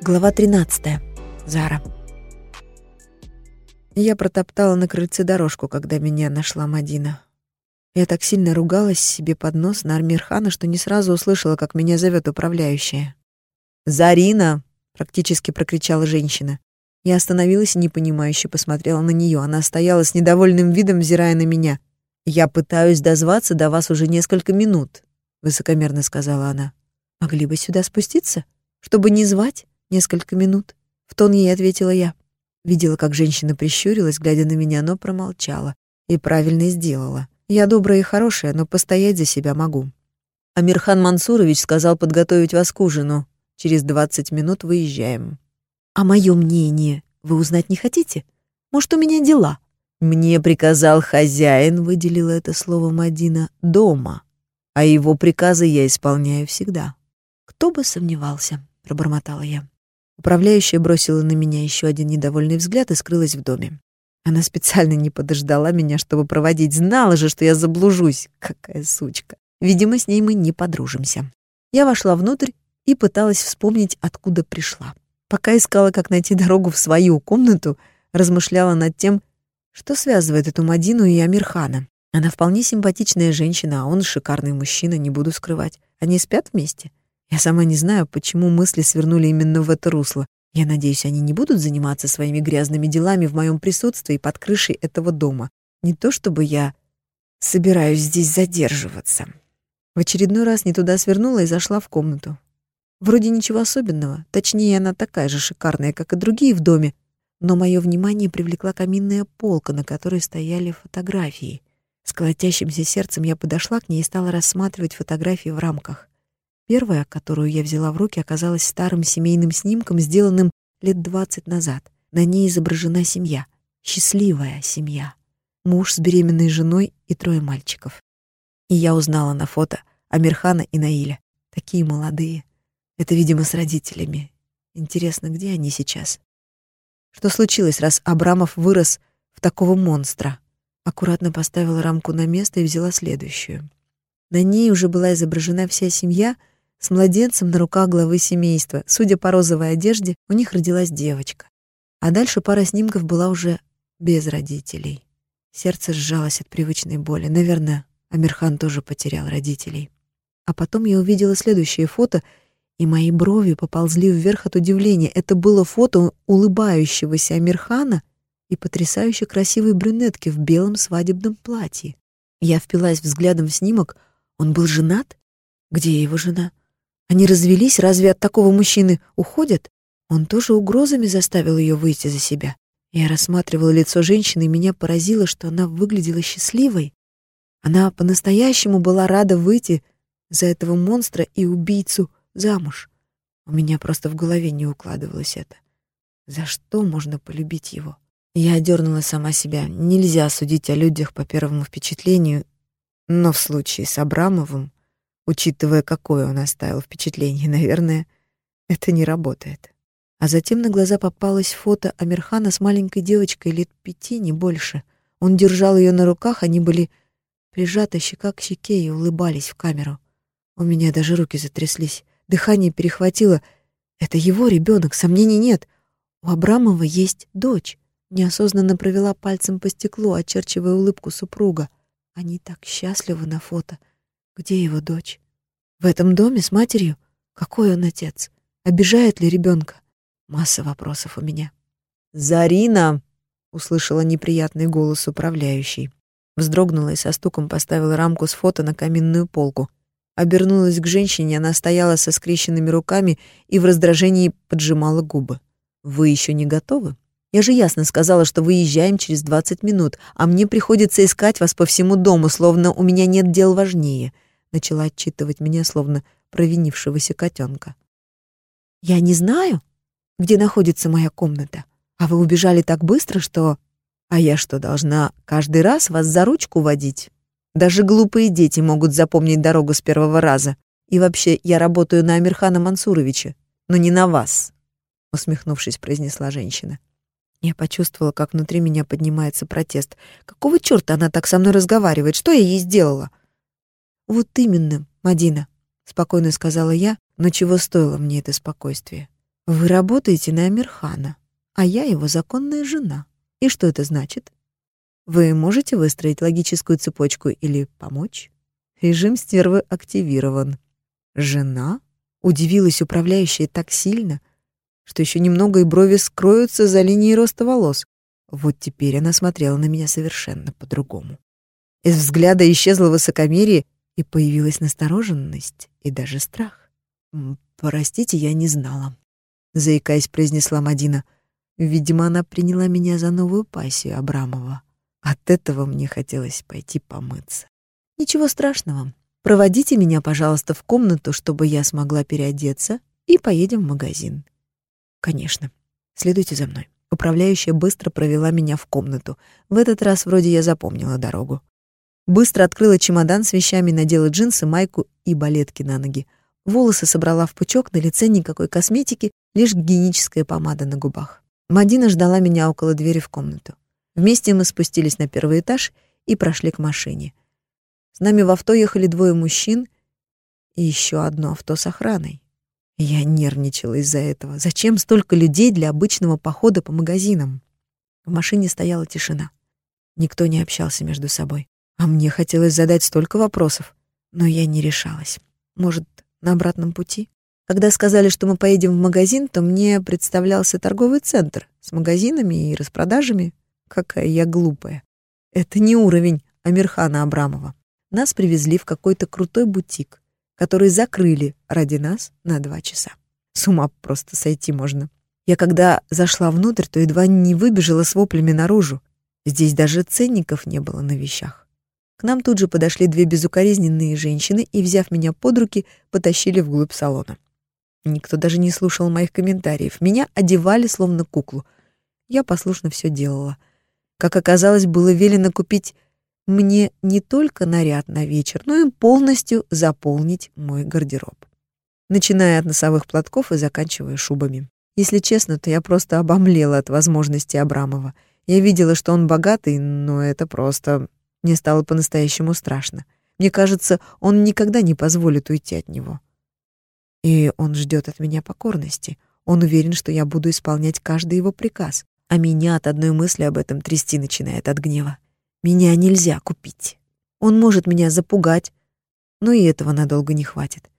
Глава 13. Зара. Я протоптала на крыльце дорожку, когда меня нашла Мадина. Я так сильно ругалась себе под нос на Армирхана, что не сразу услышала, как меня зовет управляющая. «Зарина!» — практически прокричала женщина. Я остановилась и непонимающе посмотрела на нее. Она стояла с недовольным видом, взирая на меня. «Я пытаюсь дозваться до вас уже несколько минут», — высокомерно сказала она. «Могли бы сюда спуститься, чтобы не звать несколько минут?» В тон ей ответила я. Видела, как женщина прищурилась, глядя на меня, но промолчала. И правильно сделала. Я добрая и хорошая, но постоять за себя могу. Амирхан Мансурович сказал подготовить вас к ужину. Через двадцать минут выезжаем. А мое мнение вы узнать не хотите? Может, у меня дела? Мне приказал хозяин, выделила это слово Мадина, дома. А его приказы я исполняю всегда. Кто бы сомневался, пробормотала я. Управляющая бросила на меня еще один недовольный взгляд и скрылась в доме. Она специально не подождала меня, чтобы проводить. Знала же, что я заблужусь. Какая сучка. Видимо, с ней мы не подружимся. Я вошла внутрь и пыталась вспомнить, откуда пришла. Пока искала, как найти дорогу в свою комнату, размышляла над тем, что связывает эту Мадину и Амирхана. Она вполне симпатичная женщина, а он шикарный мужчина, не буду скрывать. Они спят вместе? Я сама не знаю, почему мысли свернули именно в это русло. Я надеюсь, они не будут заниматься своими грязными делами в моем присутствии под крышей этого дома. Не то чтобы я собираюсь здесь задерживаться. В очередной раз не туда свернула и зашла в комнату. Вроде ничего особенного, точнее, она такая же шикарная, как и другие в доме, но мое внимание привлекла каминная полка, на которой стояли фотографии. С колотящимся сердцем я подошла к ней и стала рассматривать фотографии в рамках. Первая, которую я взяла в руки, оказалась старым семейным снимком, сделанным лет двадцать назад. На ней изображена семья. Счастливая семья. Муж с беременной женой и трое мальчиков. И я узнала на фото Амирхана и Наиля. Такие молодые. Это, видимо, с родителями. Интересно, где они сейчас? Что случилось, раз Абрамов вырос в такого монстра? Аккуратно поставила рамку на место и взяла следующую. На ней уже была изображена вся семья — с младенцем на руках главы семейства. Судя по розовой одежде, у них родилась девочка. А дальше пара снимков была уже без родителей. Сердце сжалось от привычной боли. Наверное, Амирхан тоже потерял родителей. А потом я увидела следующее фото, и мои брови поползли вверх от удивления. Это было фото улыбающегося Амирхана и потрясающе красивой брюнетки в белом свадебном платье. Я впилась взглядом в снимок. Он был женат? Где его жена? Они развелись, разве от такого мужчины уходят? Он тоже угрозами заставил ее выйти за себя. Я рассматривала лицо женщины, и меня поразило, что она выглядела счастливой. Она по-настоящему была рада выйти за этого монстра и убийцу замуж. У меня просто в голове не укладывалось это. За что можно полюбить его? Я одернула сама себя. Нельзя судить о людях по первому впечатлению, но в случае с Абрамовым Учитывая, какое он оставил впечатление, наверное, это не работает. А затем на глаза попалось фото Амирхана с маленькой девочкой лет пяти, не больше. Он держал ее на руках, они были прижаты щека к щеке и улыбались в камеру. У меня даже руки затряслись, дыхание перехватило. Это его ребенок, сомнений нет. У Абрамова есть дочь. Неосознанно провела пальцем по стеклу, очерчивая улыбку супруга. Они так счастливы на фото. Где его дочь? В этом доме с матерью? Какой он отец? Обижает ли ребенка? Масса вопросов у меня. «Зарина!» — услышала неприятный голос управляющей. Вздрогнула и со стуком поставила рамку с фото на каминную полку. Обернулась к женщине, она стояла со скрещенными руками и в раздражении поджимала губы. «Вы еще не готовы? Я же ясно сказала, что выезжаем через двадцать минут, а мне приходится искать вас по всему дому, словно у меня нет дел важнее начала отчитывать меня, словно провинившегося котенка. «Я не знаю, где находится моя комната, а вы убежали так быстро, что...» «А я что, должна каждый раз вас за ручку водить? Даже глупые дети могут запомнить дорогу с первого раза. И вообще, я работаю на Амирхана Мансуровича, но не на вас», — усмехнувшись, произнесла женщина. Я почувствовала, как внутри меня поднимается протест. Какого чёрта она так со мной разговаривает? Что я ей сделала? «Вот именно, Мадина», — спокойно сказала я, но чего стоило мне это спокойствие? «Вы работаете на Амирхана, а я его законная жена. И что это значит? Вы можете выстроить логическую цепочку или помочь? Режим стервы активирован. Жена? Удивилась управляющая так сильно, что еще немного и брови скроются за линией роста волос. Вот теперь она смотрела на меня совершенно по-другому. Из взгляда исчезло высокомерие, и появилась настороженность и даже страх. «Простите, я не знала», — заикаясь, произнесла Мадина. Видимо, она приняла меня за новую пассию Абрамова. От этого мне хотелось пойти помыться. «Ничего страшного. Проводите меня, пожалуйста, в комнату, чтобы я смогла переодеться, и поедем в магазин». «Конечно. Следуйте за мной». Управляющая быстро провела меня в комнату. В этот раз вроде я запомнила дорогу. Быстро открыла чемодан с вещами, надела джинсы, майку и балетки на ноги. Волосы собрала в пучок, на лице никакой косметики, лишь гигиеническая помада на губах. Мадина ждала меня около двери в комнату. Вместе мы спустились на первый этаж и прошли к машине. С нами в авто ехали двое мужчин и еще одно авто с охраной. Я нервничала из-за этого. Зачем столько людей для обычного похода по магазинам? В машине стояла тишина. Никто не общался между собой. А мне хотелось задать столько вопросов, но я не решалась. Может, на обратном пути? Когда сказали, что мы поедем в магазин, то мне представлялся торговый центр с магазинами и распродажами. Какая я глупая. Это не уровень Амирхана Абрамова. Нас привезли в какой-то крутой бутик, который закрыли ради нас на два часа. С ума просто сойти можно. Я когда зашла внутрь, то едва не выбежала с воплями наружу. Здесь даже ценников не было на вещах. К нам тут же подошли две безукоризненные женщины и, взяв меня под руки, потащили вглубь салона. Никто даже не слушал моих комментариев. Меня одевали словно куклу. Я послушно все делала. Как оказалось, было велено купить мне не только наряд на вечер, но и полностью заполнить мой гардероб. Начиная от носовых платков и заканчивая шубами. Если честно, то я просто обомлела от возможности Абрамова. Я видела, что он богатый, но это просто мне стало по-настоящему страшно. Мне кажется, он никогда не позволит уйти от него. И он ждет от меня покорности. Он уверен, что я буду исполнять каждый его приказ. А меня от одной мысли об этом трясти начинает от гнева. Меня нельзя купить. Он может меня запугать, но и этого надолго не хватит.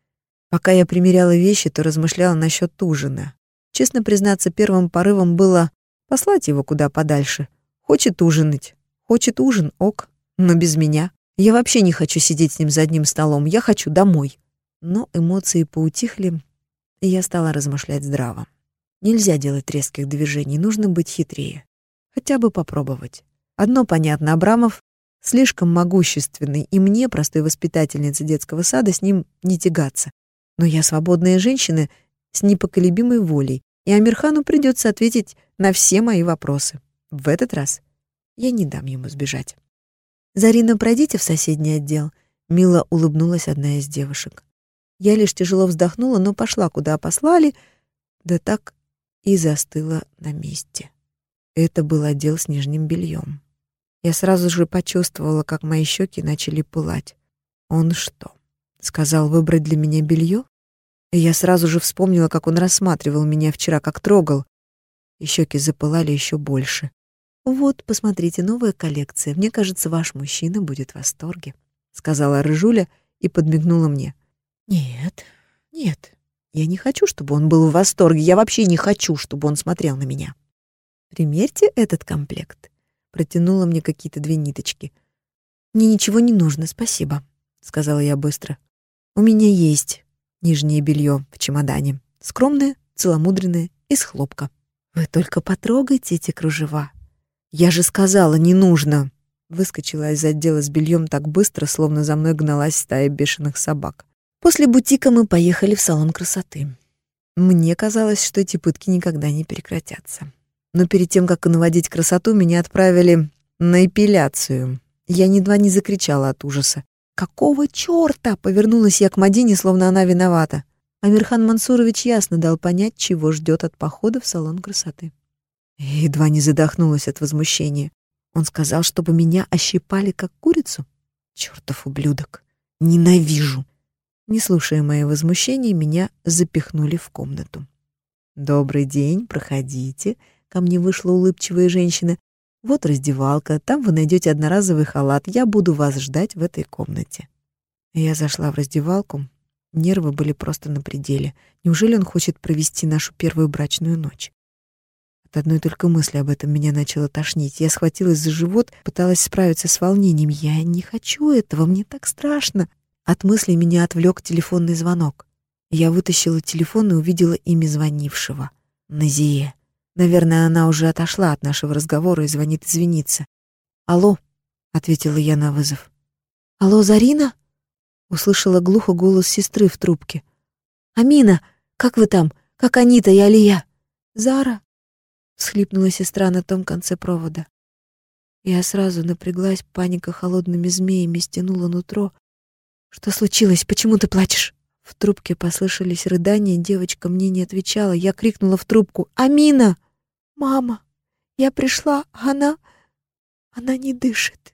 Пока я примеряла вещи, то размышляла насчет ужина. Честно признаться, первым порывом было послать его куда подальше. Хочет ужинать, хочет ужин, ок но без меня. Я вообще не хочу сидеть с ним за одним столом, я хочу домой. Но эмоции поутихли, и я стала размышлять здраво. Нельзя делать резких движений, нужно быть хитрее. Хотя бы попробовать. Одно понятно, Абрамов слишком могущественный, и мне, простой воспитательнице детского сада, с ним не тягаться. Но я свободная женщина с непоколебимой волей, и Амирхану придется ответить на все мои вопросы. В этот раз я не дам ему сбежать. «Зарина, пройдите в соседний отдел», — мило улыбнулась одна из девушек. Я лишь тяжело вздохнула, но пошла, куда послали, да так и застыла на месте. Это был отдел с нижним бельем. Я сразу же почувствовала, как мои щеки начали пылать. Он что, сказал выбрать для меня белье? И я сразу же вспомнила, как он рассматривал меня вчера, как трогал. И щеки запылали еще больше. «Вот, посмотрите, новая коллекция. Мне кажется, ваш мужчина будет в восторге», — сказала Рыжуля и подмигнула мне. «Нет, нет, я не хочу, чтобы он был в восторге. Я вообще не хочу, чтобы он смотрел на меня». «Примерьте этот комплект», — протянула мне какие-то две ниточки. «Мне ничего не нужно, спасибо», — сказала я быстро. «У меня есть нижнее белье в чемодане. Скромное, целомудренное, из хлопка. Вы только потрогайте эти кружева. «Я же сказала, не нужно!» Выскочила из отдела с бельем так быстро, словно за мной гналась стая бешеных собак. После бутика мы поехали в салон красоты. Мне казалось, что эти пытки никогда не прекратятся. Но перед тем, как наводить красоту, меня отправили на эпиляцию. Я едва не закричала от ужаса. «Какого чёрта?» — повернулась я к Мадине, словно она виновата. Амирхан Мансурович ясно дал понять, чего ждет от похода в салон красоты. Едва не задохнулась от возмущения. Он сказал, чтобы меня ощипали как курицу? Чёртов ублюдок. Ненавижу. Не слушая мои возмущения, меня запихнули в комнату. «Добрый день, проходите». Ко мне вышла улыбчивая женщина. «Вот раздевалка, там вы найдете одноразовый халат. Я буду вас ждать в этой комнате». Я зашла в раздевалку. Нервы были просто на пределе. Неужели он хочет провести нашу первую брачную ночь? От одной только мысли об этом меня начало тошнить. Я схватилась за живот, пыталась справиться с волнением. Я не хочу этого, мне так страшно. От мысли меня отвлек телефонный звонок. Я вытащила телефон и увидела имя звонившего. Назие. Наверное, она уже отошла от нашего разговора и звонит извиниться. «Алло», — ответила я на вызов. «Алло, Зарина?» Услышала глухо голос сестры в трубке. «Амина, как вы там? Как Анита и Алия?» «Зара?» — всхлипнула сестра на том конце провода. Я сразу напряглась, паника холодными змеями стянула нутро. «Что случилось? Почему ты плачешь?» В трубке послышались рыдания, девочка мне не отвечала. Я крикнула в трубку «Амина!» «Мама, я пришла, она... она не дышит».